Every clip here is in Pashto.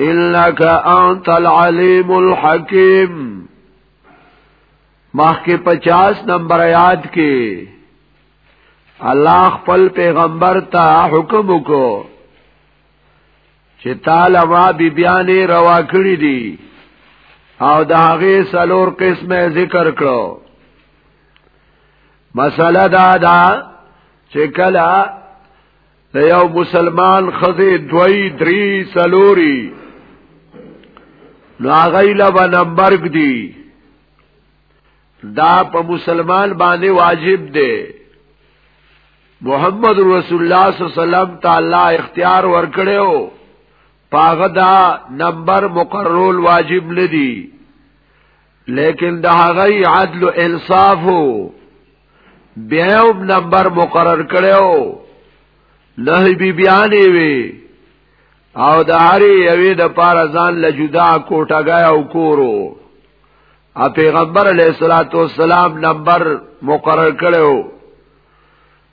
انك انت العليم الحكيم مخکې 50 نمبر آیات کې الله خپل پیغمبر ته حکم وکړو چې تعالی ما بی بیانې روا کړی دي او د هغه سلور قسمه ذکر کړو مسله دا ده چې کله د یو مسلمان خزه دوی دری سلوري نو هغه له بنمبرګ دی دا په مسلمان باندې واجب دی محمد رسول الله صلی الله علیه وسلم تعالی اختیار ورکړیو پاغه دا نمبر مقرول واجب ندی لیکن د هغه عدل او انصاف بیا یو نمبر مقرر کړو نه بی بیانې وی او د هرې یوې د پاره ځان له جدا کوټګای او کورو ا پیغمبر علیه الصلاۃ والسلام نمبر مقرر کړو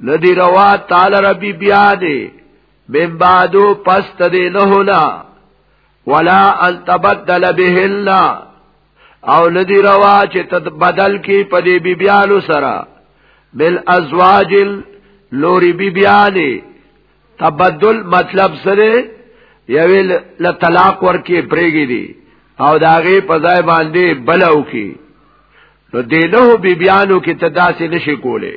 ندی روا تعالی ربی بیا دی من بعدو پس تدی نهونا ولا ان تبدل بهلنا او ندی روا چې تد بدل کی پدی بی بیالو سرا بل ازواج لوری بی بیانی تبدل مطلب سره یوی لطلاق ورکی پریگی دی او داغی پزای باندې بلو کی نو دینه بی بیانو کی تداسی نشی کولی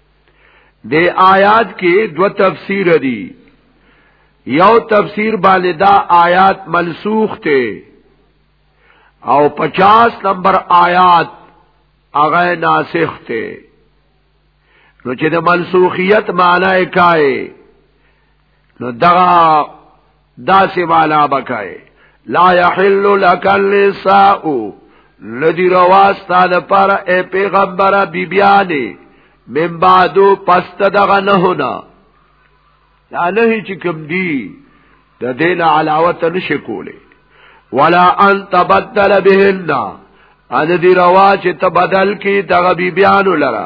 د آیات کې دو تفسیر دي یو تفسیر باندې دا آیات منسوخ ته او 50 نمبر آیات هغه ناسخ ته نو چې د منسوخیت معنی کای نو دغه داسې معنا بکای لا يحل لك النساء ندی رواستا د پر اے پیغمبره بیبیانی من بعدو پست دغه نه هونه دا نه چې کوم دی د دین علاوه ته نشي کوله ولا ان تبدل بهن ان دی روا چې ته بدل کی دغه بی بیان لره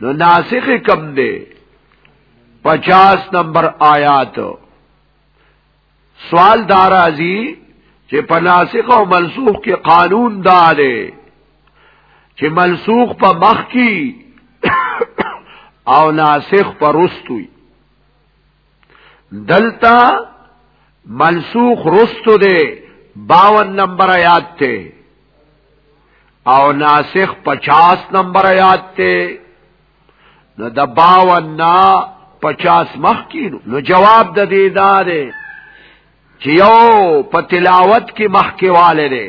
نو ناسخ کم دے پچاس نمبر آیات سوال دار ازی چې په ناسخ او منسوخ کې قانون دا دی چې منسوخ په مخ کې او ناسخ په رستوي دلتا منسوخ رستو دے باون نمبر آیات تے او ناسخ پچاس نمبر آیات تے نو دا باون نا پچاس مخ کینو نو جواب د دې دا دی چې یو په تلاوت کې مخ کې والے دی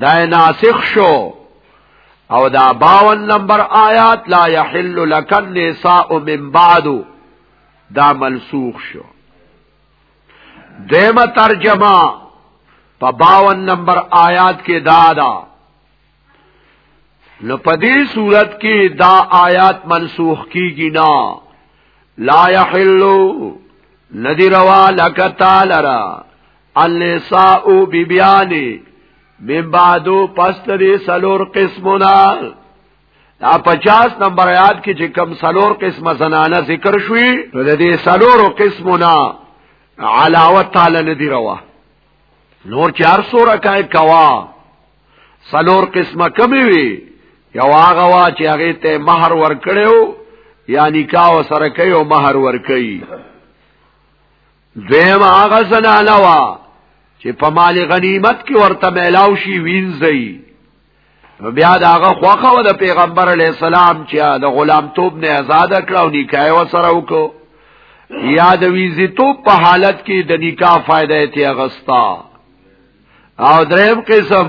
دا ناسخ شو او دا باون نمبر آیات لا یحل لک النساء من بعد دا منسوخ شو دیمه ترجمه په باون نمبر آیات کې دا دا نو په دې صورت کې دا آیات منسوخ کیږي نه لا یحلو ندی روا لکتا لرا النساء بیبیانی من بعدو پستری سلور قسمنا دا پچاس نمبر آیات کې چې کم سلور قسمه زنانه ذکر شوي نو د دې سلورو قسمونه علاوه تعالی نه دی روا نور چار سوره کای کوا سلور قسمه کمی وی یو هغه وا چې هغه ته مہر ور کړو یا نکاح سره کوي او مہر ور کوي دویم هغه زنانه وا چې په مال غنیمت کې ورته ملاو شي وینځي نو بیا دا هغه خوخه و د پیغمبر علی السلام چې د غلام توپ نه آزاد کړ او نکاح و سره وکړو یا د ویزی توپ په حالت کې د نکاح فائدې ته غستا او دریم قسم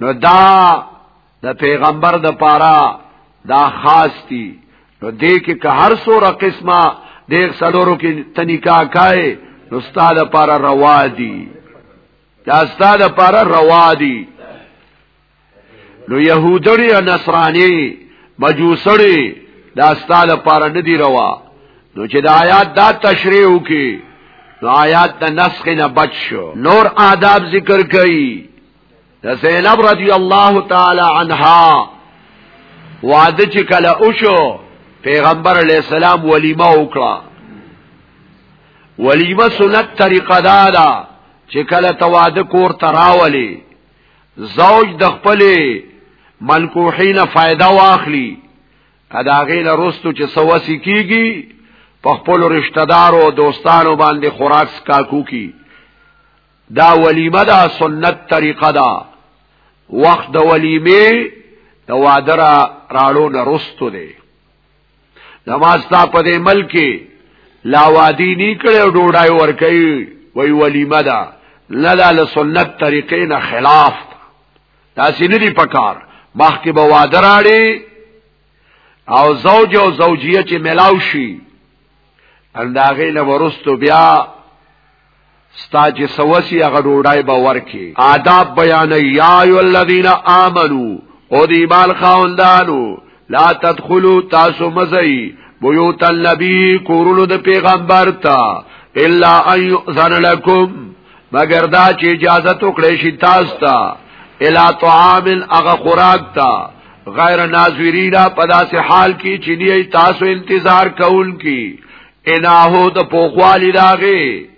نو دا د پیغمبر د پاره دا خاص دي نو دې کې که هر سوره قسمه د سلورو کې تنیکا کای نو ستاده پر روا دي دا ستاده پر روا دي نو يهودړي او نصراني مجوسړي دا ستاده پر نه دي روا نو چې د آیات دا تشریح وکي نو آیات د نسخ نه بچ شو نور آداب ذکر کړي د زینب رضی الله تعالی عنها وعده چې کله وشو پیغمبر علی السلام ولیمه وکړه ولیمه سنت طریقه دا ده چې کله تواده کور تراولي زوج د خپل منکوحین فائدہ واخلي ادا غیل رستو چې سوسی کیږي په خپل رشتہ دار او دوستانو باندې خوراک سکاکو کی دا ولیمه دا سنت طریقه دا وخت د ولیمه د وادرا راړو نه رستو دی نماز تا په دې ملک لا وادي نه کړو ډوډای ور کوي وی ولیمه دا نه لا سنت طریقې نه خلاف تاسو نه دی پکار مخکې به واده راړي او زوج او زوجیه چې ملاو شي انداغې نه ورستو بیا ستا چې سوسی هغه ډوډۍ به ورکي آداب بیان یا ای الذین آمنو او دی ایمان خاوندانو لا تدخلوا تاسو مزئی بیوت النبی کورونو د پیغمبر تا الا ان یؤذن لكم مگر دا چې اجازه تو کړی شي تاسو ته الا طعام اغه خوراک تا غیر ناظرینا پداسې حال کې چې نه تاسو انتظار کوون کی اناهو د پوخوالی داغه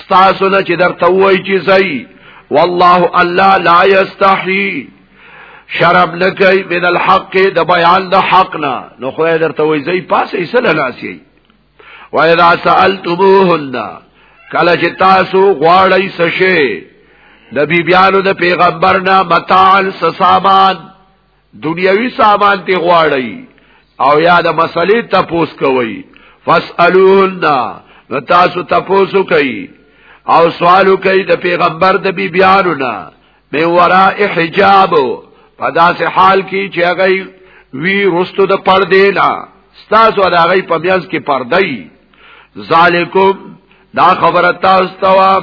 ستاسو نه چې درته وای چې زئی والله الله لا یستحی شرم نه کوي من الحق د بیان د حق نه نو خو درته وای زئی پاسې سره ناسی و اذا سالتموهن کله چې تاسو غواړی سشه د بیبیانو د پیغمبر نه متاع سسامان دنیوي سامان تی غواړی او یا د مسلې تپوس کوي فاسالون نو تاسو تپوسو کوي او سوالو کوي د پیغمبر د بی بیانو نه می ورا حجاب په داسې حال کې چې هغه وی رستو د پردې نه ستاسو د هغه په میاز کې پردای ذالکم دا خبره تاسو ته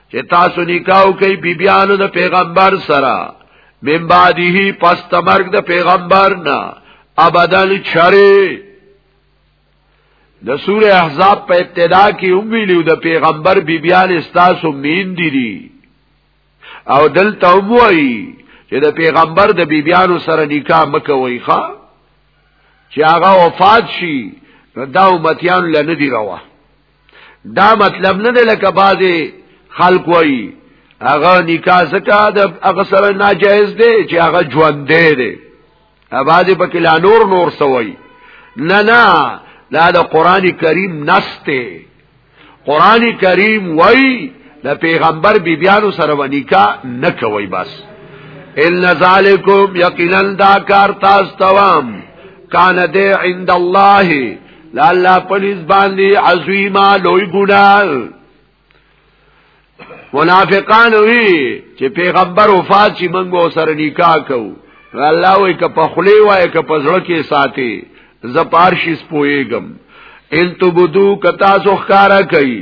چې تاسو نکاو کوي بیبيانو د پیغمبر سره من بعده پس تمرګ د پیغمبر نه ابدل چره د سوره احزاب په ابتدا کې هم ویلو د پیغمبر بیبيان استاسو مين دي دي او دلته هم وایي چې د پیغمبر د بیبيانو سره نکاح مکوي ښا چې هغه وفات شي نو دا امتیان لنه دی رواه دا مطلب نه دی لکه بازي خلق وایي هغه نکاح زکه د هغه سره ناجایز دی چې هغه ژوند دی اباځي په کلا نور نور سوی نه نه دا د قران کریم نسته قران کریم وای د پیغمبر بیبیانو سره ونیکا نه کوي بس ان ذالکم یقینا دا کار تاسو توام کان دې عند الله لا الله پنځ باندې عظیما لوی ګناه منافقان وی چې پیغمبر وفات شي موږ سره نکاح کوو الله وی که په خلی وای که په زړه کې ساتي زپارشي سپويګم ان تبدو کتا سو خکارا کوي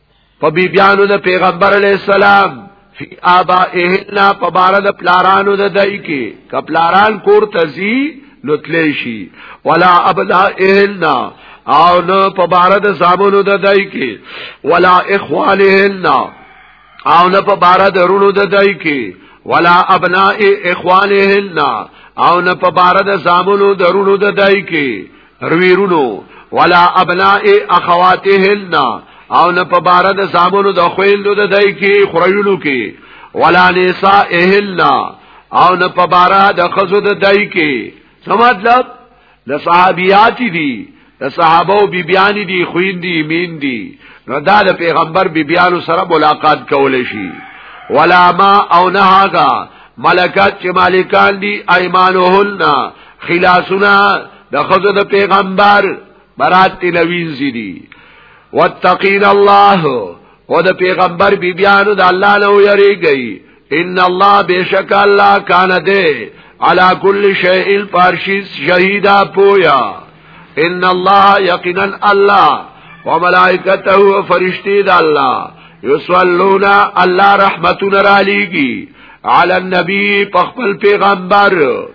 په بی بیانو د پیغمبر علی السلام فی آبائهن په بار د پلارانو د دای کی کپلاران کور تزی لوتلی شي ولا ابلائهن او نو په بار د زامنو د دای کی ولا اخوالهن او نو په بار د رونو د دای کی ولا ابناء اخوالهن او نو په بار د زامنو د رونو د دای کی رویرونو ولا ابناء اخواتهن او نه په بار د زامنو د خويندو د دای کی خړیلو کی ولا نساء اهلنا او نه په بار د خزو د دای کی څه مطلب د صحابيات دي د صحابه او بیبيان دي خويندې مين دي نو دا د پیغمبر بیبيانو سره ملاقات کول شي ولا ما او نه هغه ملکات چې مالکان دي ايمانهن خلاصونه د خزه د پیغمبر برات تلوینځي دي واتقین الله او د پیغمبر بی بیانو د الله نه ویریږي ان الله بشک الله کان ده علا کل شیء پارشیس شهیدا پویا ان الله یقینا الله وملائکته وفرشتي د الله یصلون الله رحمتنا علیږي علی النبی په خپل پیغمبر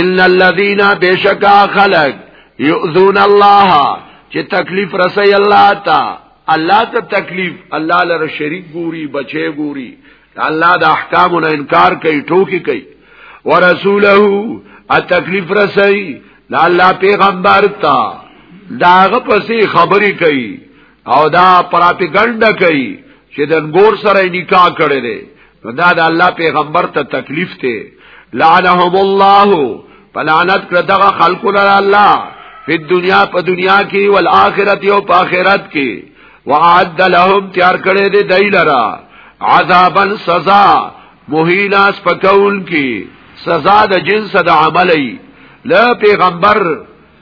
ان الذين بشکا خلق يؤذون الله چې تکلیف رسي الله تا الله ته تکلیف الله لره شریک ګوري بچي ګوري الله د احکامو نه انکار کوي ټوکی کوي ورسوله ا تکلیف رسي لا الله پیغمبر تا داغه پسې خبري کوي او دا پراپګاندا کوي چې د انګور سره نکاح کړي دي نو دا د الله پیغمبر ته تکلیف ته لعنهم الله فلعنت کړه دغه خلقو لره الله په دنیا په دنیا کې او آخرت او په آخرت کې وعد لهم تیار کړي دي دای لره عذابا سزا مهینا سپکون کی سزا د جنس د عملی لا پیغمبر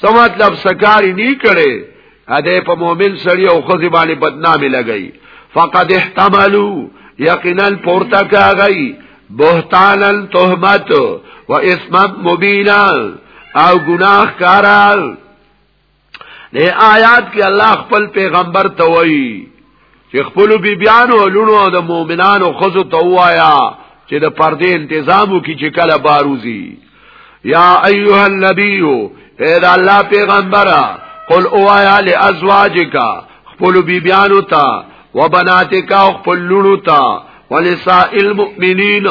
سو مطلب سکاری نی کړي اده په مؤمن سړی او خزی باندې بدنامي لګی فقد احتملوا یقینا پورته کاغی بهتانا تهمت و اسم مبینا او گناہ کارال دې آیات کې الله خپل پیغمبر ته وایي چې خپل بیبيانو لونو د مؤمنانو خزو ته وایا چې د پردې تنظیمو کې چې کله باروزی یا ایها النبی اے دا الله پیغمبره قل اوایا لازواجک خپل بیبيانو ته وبناتک او خپل لونو ته ولساء المؤمنین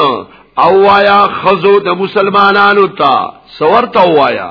او وایا خزو د مسلمانانو ته سورته وایا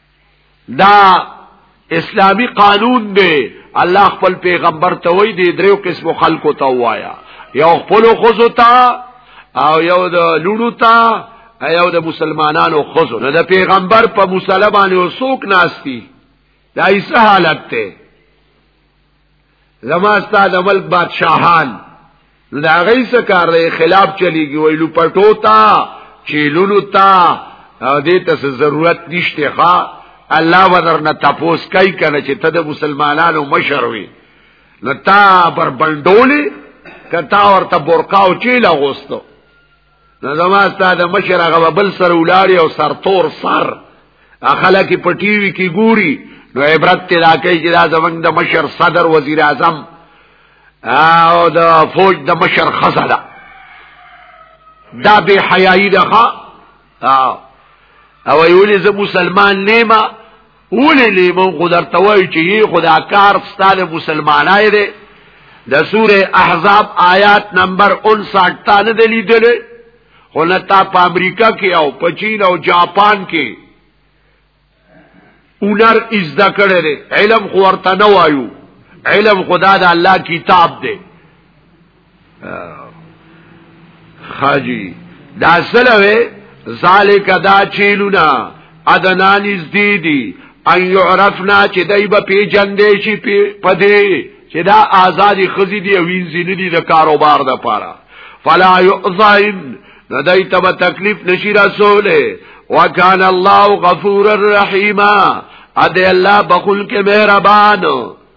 دا اسلامی قانون دی الله خپل پیغمبر ته وای دی دریو قسم خلکو ته وایا یو خپل خزو ته او یو د لونو ته یو د مسلمانانو خزو نه د پیغمبر په مسلمانانو سوک ناشتي دا ایسه حالت ته زما ستا د ملک بادشاہان نو دا غي څه کار دی خلاف چلیږي ویلو پټو تا چیلونو تا دې ته ضرورت نشته ښا الله ودرنه تپوس کوي کنه چې ته د مسلمانانو مشر وي نو تا پر بندولي کتا ورته برقاو چیل غوستو نو زما استاد مشر هغه بل سر ولاري او سر تور سر اخلا کې پټي وی کې ګوري نو عبرت ته راکې چې دا زمنګ د مشر صدر وزیر اعظم او د فوج د مشر خزله دا به حیايي ده او ویولې زه مسلمان نیمه ولې لیمو خو درته وایي چې یې خدا کار ستاله مسلمانای دی د سوره احزاب آیات نمبر 59 تا نه دی لیدلې خو نه تا په امریکا کې او په چین او جاپان کې اونر از دکړه دی علم خو ورته نه وایو علم خدا د الله کتاب دی خاجی دا سلوه ذالک دا چیلونا ادنانیز دی دی ان یعرفنا چې دای به پیجن دی شي پدې چې دا آزادی خزی دی وینځي نه دی د کاروبار د پاره فلا یؤذین ندای ته به تکلیف نشی رسوله وکال الله غفور الرحیم ا دې الله بخل کې مهربان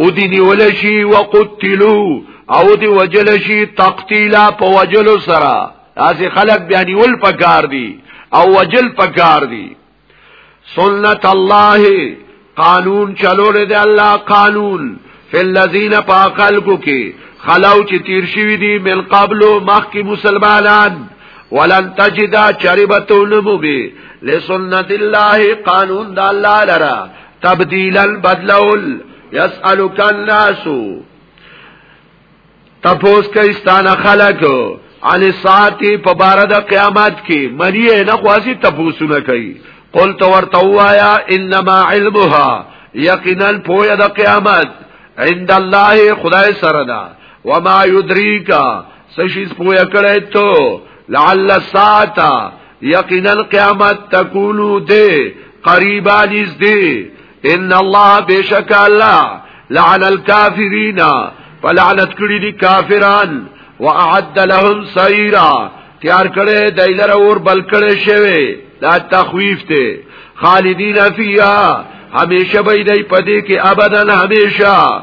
او دی نیول شي وقتلو او دی وجل شي تقتیلا په وجلو سره اسی خلق بیا نیول پکار دی او وجل پکار دی سنت الله قانون چلو دی الله قانون فی الذین فاقلکو کی خلو چې تیر شوی دی من قبلو مخکی مسلمانان ولن تجدا چربتون مبی لسنت الله قانون دا الله لرا تبدیلا بدلول یسالک الناس تپوس کوي ستانه خلک علی ساعتی په بار د قیامت کې منی نه خواسي تپوسونه کوي قل تو ورته وایا انما علمها یقینا پویا د قیامت عند الله خدای سره دا وما یدریکا سشیز پویا کړی ته لعل الساعه یقینا قیامت تکونو دے قریبا نزدے ان الله بشک الله لعن الكافرین فلعنت کړي دي کافران واعد لهم سعيرا تیار کړي دایلر اور بل کړي شوی دا تخویف ته خالدین فیها همیشه به دی پدې کې ابدا همیشه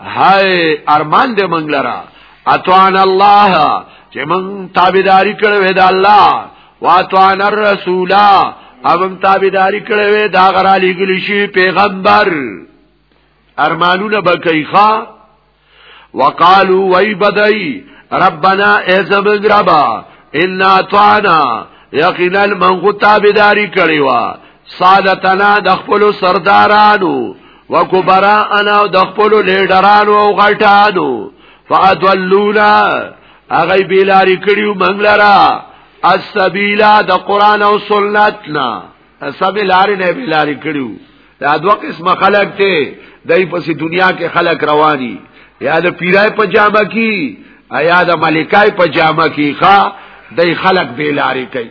هاي ارمان دې مونږ لرا اتوان الله چې مونږ تابعداري کړو د الله واتوان الرسول امم تابعداري کړو دا غرا لګل شي پیغمبر ارمانونه بکای ښا وقالو وای بدای ربنا اعزم ربا ان اطعنا یقینا من غتابداری کړي وا سادتنا د خپل سردارانو وکبرا انا د خپل لیډرانو او غټانو فاضلونا اغه بیلاری کړیو منګلرا السبیلا د قران او سنت نا سبی لارې نه بیلاری کړیو دا دوه قسمه خلق ته دای په دنیا کې خلق رواني یا د پیرای په جامه کې ایا د ملکای په جامه کې ښا دای خلق بیلاری کوي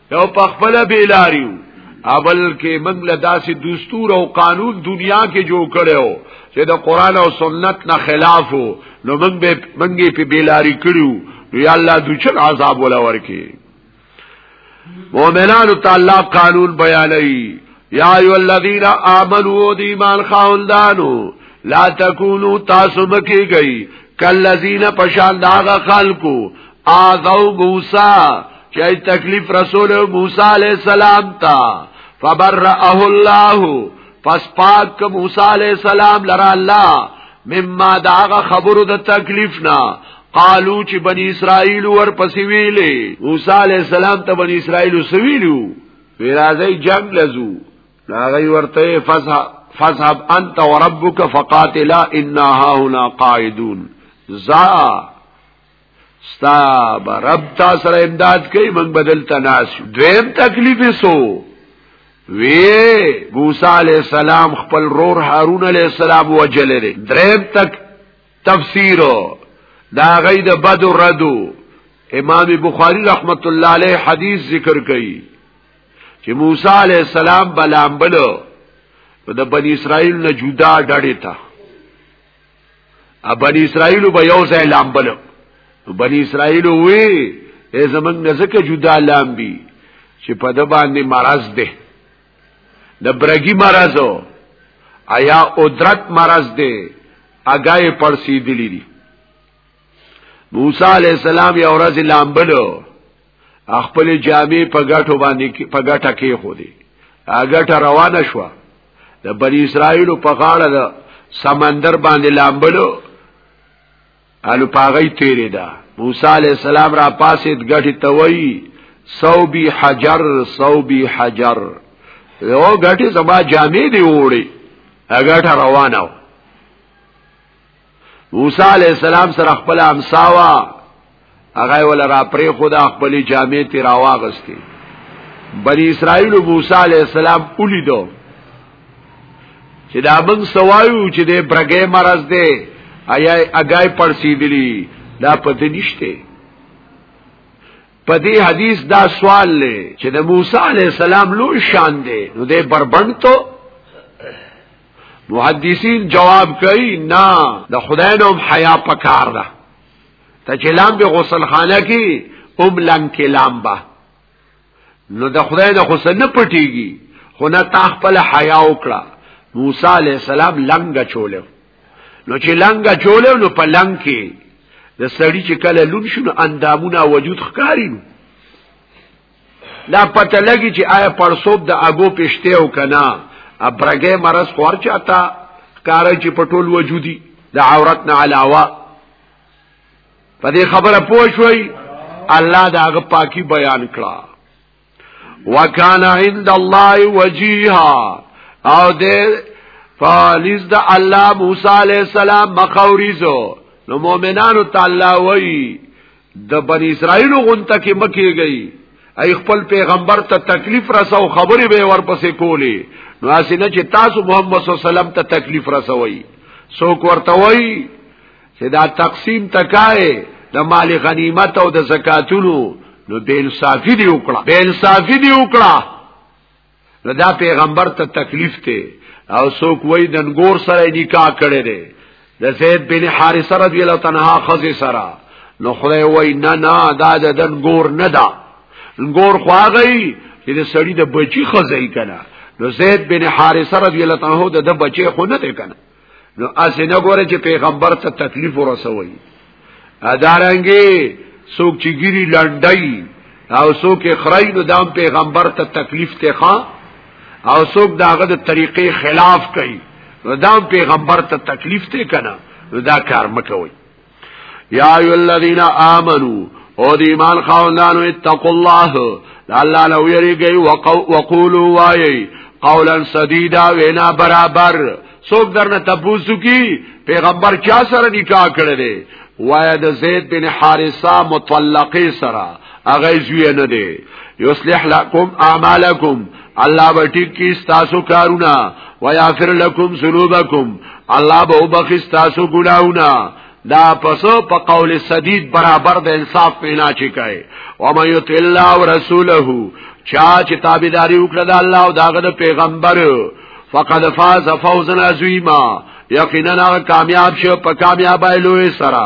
یو په خپل بیلاریو اول کې موږ له داسې دستور او قانون دنیا کې جوړ کړو چې د قران او سنت نه خلاف وو نو موږ به موږ په بیلاری کړو نو یا الله دوچن عذاب ولا ورکی مؤمنانو تعالی قانون بیانوي یا ایو الذین آمنوا دی ایمان خاوندانو لا تکونو تاسو مکی گئی کالذین پشان داغه خلقو آغو موسی چې تکلیف رسول موسی علی السلام تا فبرأه الله پس پاک موسی علی السلام لرا الله مما داغه خبرو د تکلیف نه قالو چې بنی اسرائیل ور پسې ویلې موسی علی السلام ته بنی اسرائیل سویلو ویرازی جنگ لزو ناغی ورته فصحب فصحب انت وربک فقاتلا انا هاهنا قائدون زا ستا به رب تا سره امداد کوي موږ بدل تناس دویم تکلیف سو وی موسی علیہ السلام خپل رور هارون علیہ السلام وجل لري دریم تک تفسیر دا غي د بدو ردو امام بخاری رحمت الله علیه حدیث ذکر کړي چې موسی علیہ السلام بلامبلو د بنی اسرائیل نه جدا ډړې تا بنی اسرائیل به یو ځای لامبل بنی اسرائیل وی ای زمنګ زکه جدا لامبي چې په د باندې مرض ده د برګي مرض او ایا قدرت مرض ده اگای پړسیدلی دي موسی علی السلام یو ورځ لامبلو خپل جامع په ګټو باندې په ګټه کې خو دي ګټه روانه شو د بنی اسرائیل په غاړه د سمندر باندې لامبلو الو پاغی تیرې ده موسی علی السلام را پاسید غټي توي صوبي حجر صوبي حجر یو غټي زما جامې دی وړي هغه روانه موسی علی السلام سره خپل امساوا هغه ول را پرې خدا خپل جامې تی راواغستی بنی اسرائیل موسی علی السلام ولیدو چې دا موږ سوایو چې د برګې مرز دی آیا اگای پړسیدلی دا پته نشته پدې حدیث دا سوال لې چې د موسی علی السلام لوی شان دی نو دې بربند ته محدثین جواب کوي نه د خدای نوم حیا پکار ده ته چې لام به غسل خانه کې اوم لام کې لام با نو د خدای نه غسل نه پټيږي خو نه تا خپل حیا وکړه موسی علی السلام لنګ چولیو نو چې لنګ چولیو نو په لنګ کې د سړی چې کله لون شنو اندامونه وجود ښکاری نو دا پته لګي چې آیا پړسوب د اګو پښته او کنا ابرګه مرز خور چاته کار چې پټول وجودي د عورت نه علاوه په دې خبره پوه شوي الله دا غ پاکي بیان کړه وکانا عند الله وجيها او دې فالز د الله موسی عليه السلام مخاوريزو نو مؤمنانو تعالی وایي د بنی اسرائیل غونته کې مکیږي ای خپل پیغمبر ته تکلیف رساو خبرې به ورپسې کولی نو اسنه چې تاسو محمد صلی الله علیه وسلم ته تکلیف رسوي څوک ورته وایي چې دا تقسیم تکای د مال غنیمت او د زکاتونو نو بیل صافی دی وکړه بیل صافی دی وکړه نو دا پیغمبر ته تکلیف ته او څوک وای د نګور سره نکاح کړي دي د زید بن حارثه رضی الله تنها خزي سره نو خدای وای نه نه دا د نګور نه دا نګور خواغی چې د سړی د بچی خزي کنه نو زید بن حارثه رضی الله تنها د بچی خو نه دی کنه نو اسی نه ګوره چې پیغمبر ته تکلیف ورسوي ادارنګي څوک چې ګيري لنډي او څوک خړای نو دام پیغمبر ته تکلیف ته ښا او څوک داغه د طریقې خلاف کوي نو دام پیغمبر ته تکلیف ته کنه نو دا کار مکوي یا ایو الذین آمنو او دی ایمان خاوندانو اتقوا الله الله لو یریږي وقولوا وای قولا سدیدا وینا برابر څوک درنه تبوسو کی پیغمبر چا سره نکاح کړی دی وای د زید بن حارثه مطلقه سره اغه زوی نه دی یصلح لكم اعمالکم الله به ټیک کی تاسو کارونه ويغفر لكم ذنوبكم الله به وبخښ تاسو ګناونه دا پس په قول سدید برابر د انصاف پینا چي کوي او مې یت الله او رسوله چا چې تابعداري وکړه د الله او داغه د پیغمبر فقد فاز فوزا عظیما یقینا کامیاب شو په کامیابی لوی سره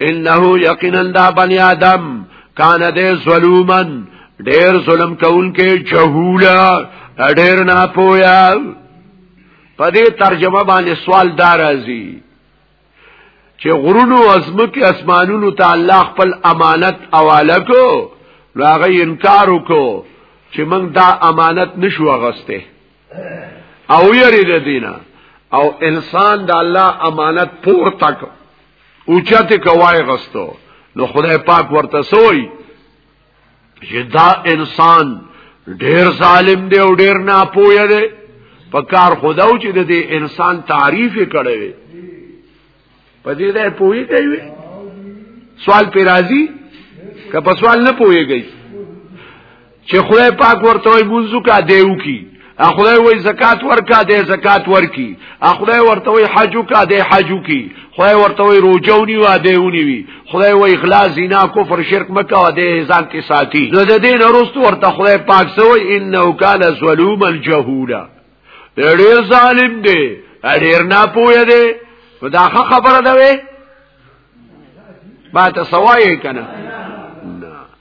انه یقینا دا بنی آدم کان دې ظلومن ډېر ظلم کوونکې جهولا ډېر نه پویا په دې ترجمه باندې سوال دارازي چې غرونو ازمکه اسمانونو ته الله خپل امانت اواله کو راغه انکار وکړو چې موږ دا امانت نشو غسته او یری د دینه او انسان د الله امانت پور تک اوچته کوای غستو نو خدای پاک ورته سوی چې دا انسان ډیر ظالم دی او ډیر ناپوهه دی په کار خداو چې د انسان تعریف کړي وي په دې ده پوهی کوي سوال پی راځي که په سوال نه پوهیږي چې خدای پاک ورته وي منځو کا دیو کی خدای وای زکات ورکا دی زکات ورکی خدای ورته وای حج وکا دی حج وکی خدای ورته وای روجونی و دیونی وی خدای وای اخلاص زنا کفر شرک مکه و دی ځان کې ساتي نو د دین وروسته ورته خدای پاک سوې انه کان ظلوم الجهولا ډیر ظالم دی ډیر نه پوهه دی دا خبره ده وی ما ته سوای کنه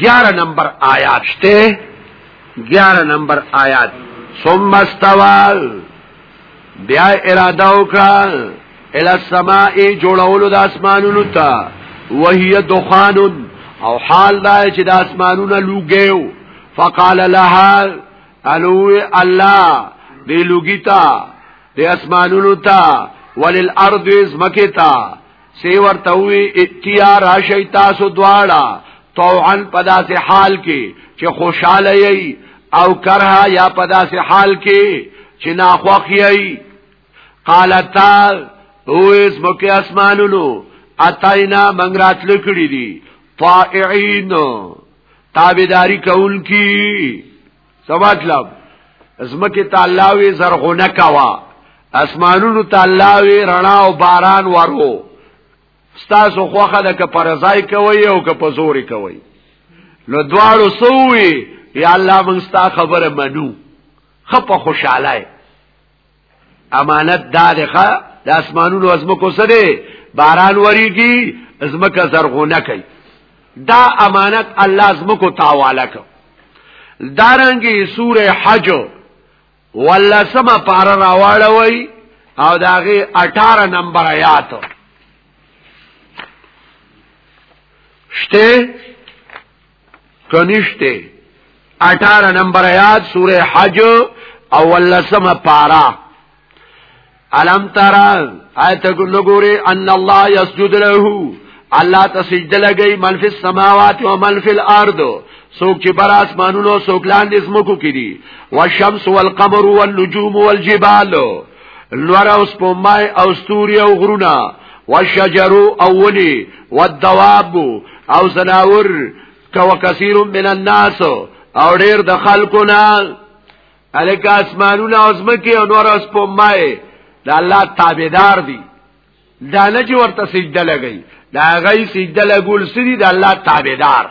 گیارہ نمبر آیات شتے گیارہ نمبر آیات ثم استوال بیا اراده وکړه الى السماء جوړولو د اسمانونو ته وهي دخان او حال دا چې د اسمانونو لوګیو فقال لها الو الله دی لوګیتا د اسمانونو ته وللارض زمکتا سی ورته وی اتیا راشی تاسو دواړه طوعا پداس حال کې چې خوشاله یی او کرها یا پداس حال کې چې ناخوخ یی قالتا اوس مکه اسمانونو اتاینا منګ راتل کړی دي طائعين تابعداري کول کی سمات لاب زمکه تعالی زرغونه کوا اسمانونو تعالی رڼا او باران ورو ستاسو خوخه لکه پرځای کوي او که په زوري کوي نو دواړو سووي یا الله مونږ ستا خبره منو خپ خوشاله امانت دا دغه د اسمانونو ازمکو سره باران وریږي ازمکه زرغونه کوي دا امانت الله ازمکو تاواله کو دارنګي سوره حج ولا سما پار راواړوي او داغه 18 نمبر آیات شته کنيشته 18 نمبر آیات سوره حج اول لسمه پارا علم ترى آیت نګوري ان الله يسجد له الله ته سجده لګي من فی السماوات و من فی الارض سوک چې بر اسمانونو سوک لاندې سمکو کړي والشمس والقمر والنجوم والجبال لور او سپومای او ستوري او غرونه والشجر او ونی والدواب او زناور کو کثیر من الناس او ډیر د خلکو نه الک اسمانونه او زمکه او نور اس په مای د الله تابعدار دي دا نه چې ورته سجده لګي دا غي سجده لګول سړي د الله تابعدار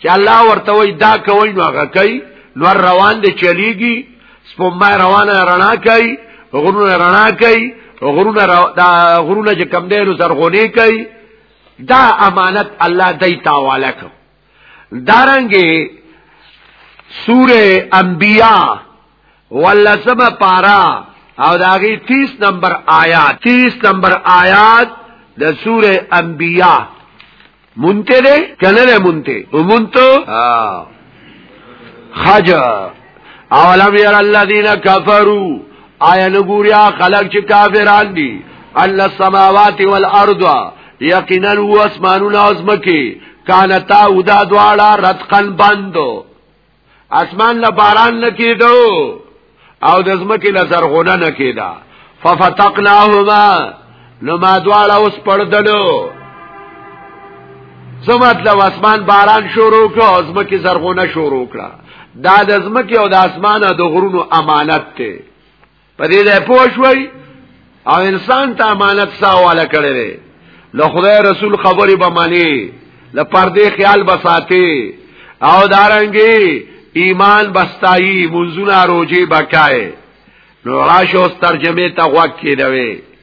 چې الله ورته وي دا کوي نو هغه کوي نو روان دي چلیږي سپما روانه رڼا کوي غرونه رڼا کوي غرونه را... دا غرونه چې کم دی نو زرغونی کوي دا امانت الله دای تعالی کو دارنګه سوره انبیاء ولسمه پارا او داغي 30 نمبر آیات 30 نمبر آیات د سوره انبیاء مونته ده کنه ده مونته ومونته ها خجا اولم ير الذين كفروا آیا نګوریا خلق چې کافران دي الله السماوات والارض یقینا و اسمانونه او زمکی کانتا او دا دواړه رتقن بندو اسمان له باران نه کیدو او د زمکی له زرغونه نه کیدا ففتقناهما نو ما دواړه اوس پړدلو څه مطلب اسمان باران شروع کړ او زمکه زرغونه شروع کړه دا د زمکه او د اسمانه د غرونو امانت ته په دې ده پوه شوي او انسان ته امانت ساواله کړی دی له خدای رسول خبرې به مانی له پردې خیال به ساتي او دارنګي ایمان بستایي منځونه روجي بکای نو راشو ترجمه ته غوږ کېدوي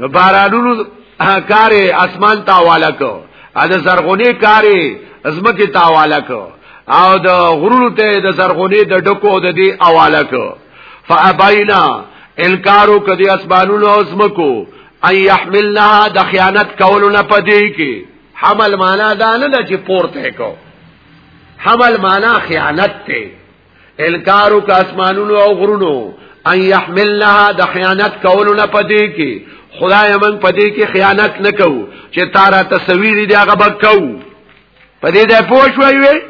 نو بارانونو کار اسمان ته والا کو ا د زرغونی کار ازمکه ته والا کو او د غرونو ته د زرغونی د ډکو د دی اواله کو فابینا انکارو کدی اسمانونو او ازمکو ان يحملنها د خیانت کولو نه پدې کې حمل معنا دا نه چې پورته کو حمل معنا خیانت ته انکارو کا اسمانونو او غرونو ان يحملنها د خیانت کولو نه پدې کې خدای من پدې کې خیانت نکو چې تارا تصویر دی هغه بکو پدې ده پوښوي وي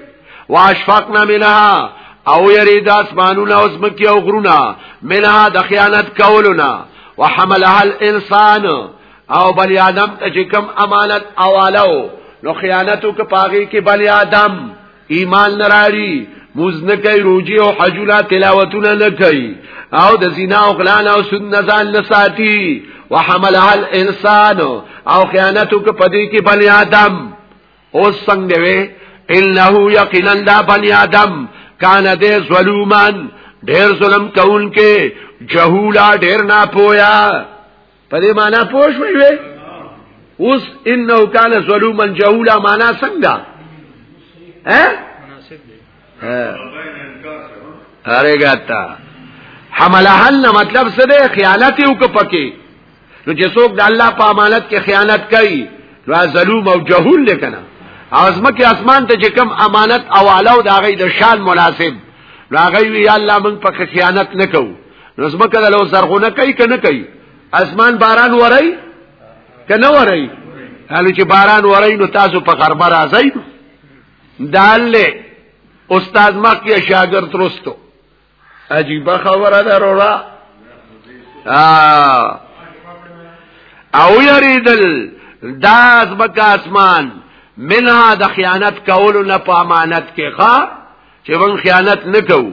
واشفقنا منها او یری د اسمانونو او زمکی او غرونه منها د خیانت کولو نه وحملها الانسان او بل آدم ته کوم امانت اوالو نو خیانتو کې پاغي کې بل آدم ایمان نراری موز نه کوي روجي او حجولا تلاوتونه نه کوي او د زنا او غلان او سود نه ځان نه ساتي وحملها الانسان او خیانت کو پدې کې بنی آدم او څنګه وي انه یقینا دا بنی آدم کان دې ظلومان ډېر ظلم کون کې جهولا ډېر نه پویا په دې معنا پوه شوې وې اوس انه کان ظلوما جهولا معنا څنګه ها مناسب دی ها ارګاتا حملهن مطلب څه دی خیانت یو کو پکې نو چې څوک د الله په امانت کې خیانت کوي نو ظلم او جهول لکنه ازمه کې اسمان ته چې کم امانت او علاو د هغه د شان مناسب نو هغه وی الله موږ په خیانت نکوو نو زمکه د لو زرغونه کوي کنه کوي اسمان باران ورای کنه ورای حالو چې باران ورای نو تاسو په غربه راځئ داله استاد مکه شاګرد رستو عجیب خبره ده رورا او یریدل داس بکا اسمان منها د خیانت کولو نه په امانت کې ښا چې ون خیانت نکو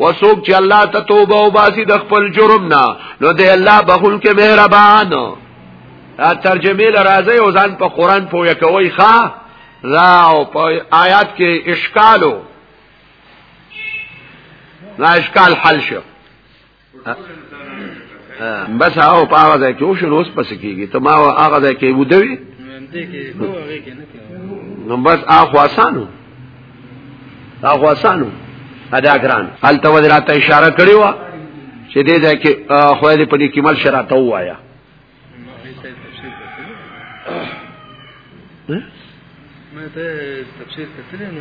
وسوک چې الله ته توبه او باسي د خپل جرم نه نو د الله بخون کې مهربان ترجمه لرازه او ځان په قران پوهه کوي ښا را او په آیات کې اشکالو نا اشکال حل شو بس هغه په هغه ځای کې او شنو اوس پس کېږي ته ما هغه ځای کې ودوي نو بس هغه آسانو دا غوسانو ادا ګران حال ته وزراته اشاره کړی و چې دې ځای کې خو دې په دې کې مل شراته وایا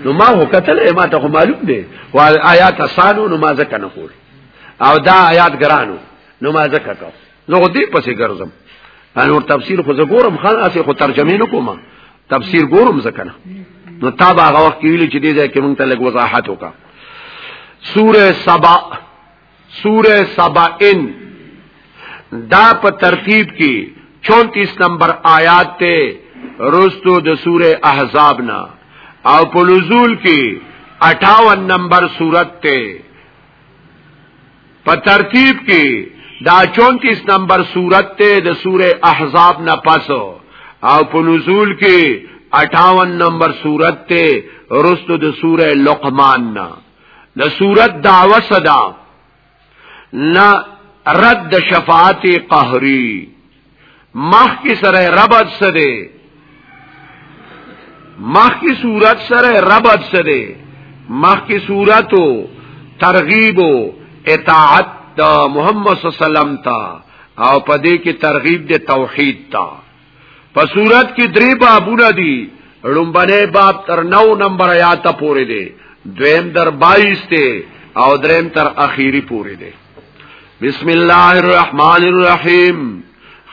نو ما هو کتل ما ته معلوم دی او آیات اسانو نو ما ځکه نه کول او دا آیات ګرانو نو ما ځکه کول نو دې پسې ګرځم ان ور تفسیر خو زګورم خان اسه خو ترجمه نه کوم تفسیر ګورم زکنه نو تا به هغه وخت ویل چې دې ځای کې مونږ ته لګ وضاحت وکا سوره سبا سوره سبا ان دا په ترتیب کې 34 نمبر آیات ته رستو د سوره احزاب نه او په نزول کې 58 نمبر سورت ته په ترتیب کې دا 34 نمبر صورت ته د سوره احزاب نه پس او په نزول کې 58 نمبر صورت ته رستو د سوره لقمان نه د صورت دعوه صدا نه رد شفاعت قهری مخ کی سره ربط سره مخ کی صورت سره ربط سره مخ کی صورتو ترغیب او اطاعت د محمد صلی الله علیه وسلم ته او پدې کې ترغیب د توحید ته په صورت کې درې بابونه دي لومبنه باب تر 9 نمبر آیات پورې دی دویم در 22 ته او دریم تر اخیری پورې دی بسم الله الرحمن الرحیم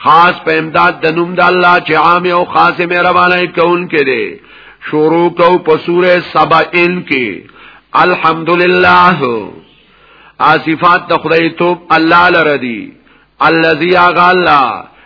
خاص په امداد د نوم د الله چې عام او خاص مهربانه کون کې دي شروع کو په سوره سبا ان کې الحمدلله اصفات د خدای توب الله لره دي الذي اغلا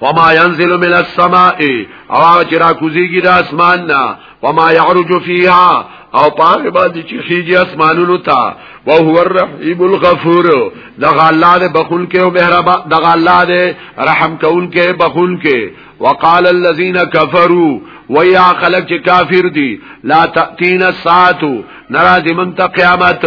وما ينزل من السماء او هغه چې را کوزيږي د اسمان نه وما يعرج فيها او پاره باندې چې خيږي اسمانونو ته او هو الرحيم الغفور دغه الله دې بخون کې او مهربان دغه الله دې رحم کون کې بخون کې وقال الذين كفروا ويا خلق چې کافر دي لا تاتين الساعه ناراضي من ته قیامت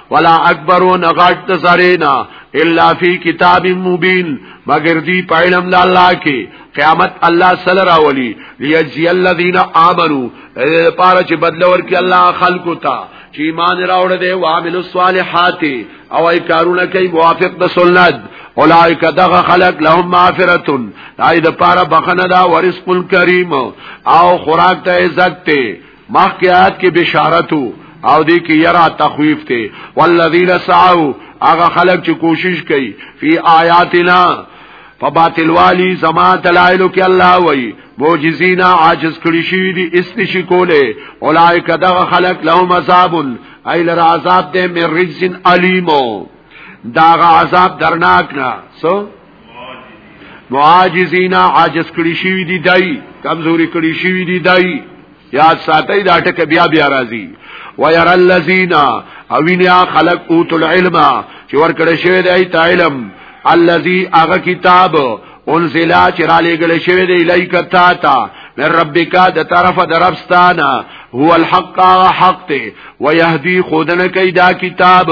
ولا اکبرون غاټ سرینا الا فی کتاب مبین مگر دی په علم د الله کې قیامت الله صلی الله علی لیجزی الذین آمنو پاره چې بدل ورکړي الله خلقو ته چې ایمان راوړ دې او عامل الصالحات او ای کارونه کوي موافق د سنت اولائک دغه خلق لهم مغفرتون دای د پاره بخنه دا ورزق کریم او خوراک ته عزت ته مخکې آیات کې بشارت او دې کې یرا تخویف ته والذین سعوا هغه خلک چې کوشش کوي فی آیاتنا فباطل والی زما دلائلو کې الله وای معجزینا عاجز کړی شوی دي اس نشي کوله اولایک دغه خلق لهم عذاب ایل عذاب دې من رجز الیمو داغه عذاب درناک نه سو معاجزین عاجز کړي شوی دی دای کمزوري کړي شوی دی دای یاد ساتي دا ټکه بیا بیا راځي وير الذین اوینیا خلق اوت العلم چې ور کړی شوی دی ته علم الذی هغه کتاب انزل چې را لېګل شوی دی الیک تا تا من ربک د طرف دربستانه هو الحق حق ته ويهدي خودنه کیدا کتاب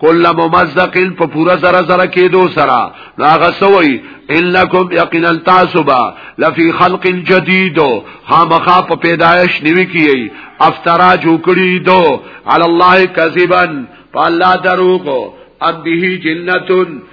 کله ممزقین په پورا زره زره کېدو سره نو هغه سوی انکم یقینا تاسو با لفی خلق جدید خامخا په پیدایش نیوی کیږي افترا جوړی دو علی الله کذبا فالله دروغ ام به جنتون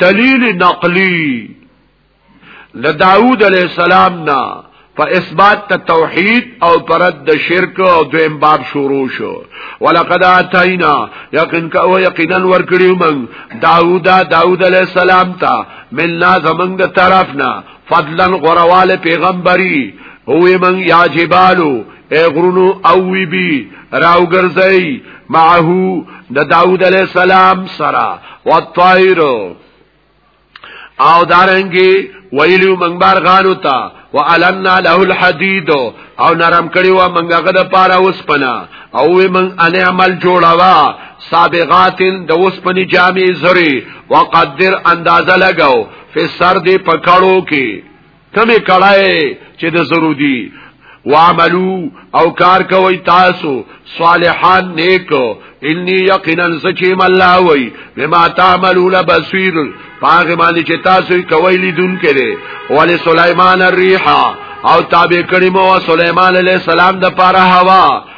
دلیل نقلی د داوود علی السلام نه په اثبات ته توحید او پرد د شرک او دویم باب شروع شو ولقد اتینا یقین کا او یقینا ورکړیو من داوود داوود علی السلام ته ملنا زمنګ د طرفنا فضلا غرواله پیغمبري هو من یا جبالو اے غرونو او وی بی راو ګرځي معه د داوود علی السلام سره والطير او دارنګي ویلو منګ بار غانو تا وعلنا له الحديد او نرم کړي و منګه غد پاره وسپنا او وی من ان عمل جوړاوا سابغاتن د وسپنی جامې زری وقدر اندازه لګاو فی سر دی پکړو کې کمی کړای چې د زرو دی وعملو او کار کوي تاسو صالحان نیک انی یقینا سچیم الله وی بما تعملون بصیر پاغه باندې چې تاسو کوي لیدون کړي ول سليمان الريح او تابع کړي مو سليمان عليه السلام د پاره هوا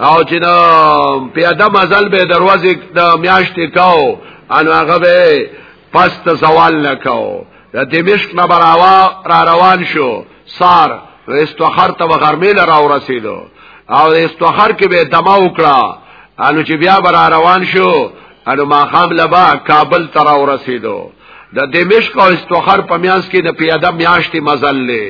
او چې دا پیاده مزل به دروازه د میاشتې کاو ان هغه به پس ته سوال نه کاو د دمشق نه براوا را روان شو سار استخر ته غرمې لرا ورسېدو او استخر کې به دما وکړه انو چې بیا بر روان شو انو ما خام لبا کابل تر ورسېدو د دمشق او استخر په میاس کې د پیاده میاشتې مزل لې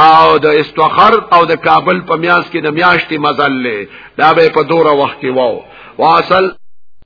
او د استخر او د کابل په میاس کې د میاشتې مزل لې دا به په دوره وخت کې وو واصل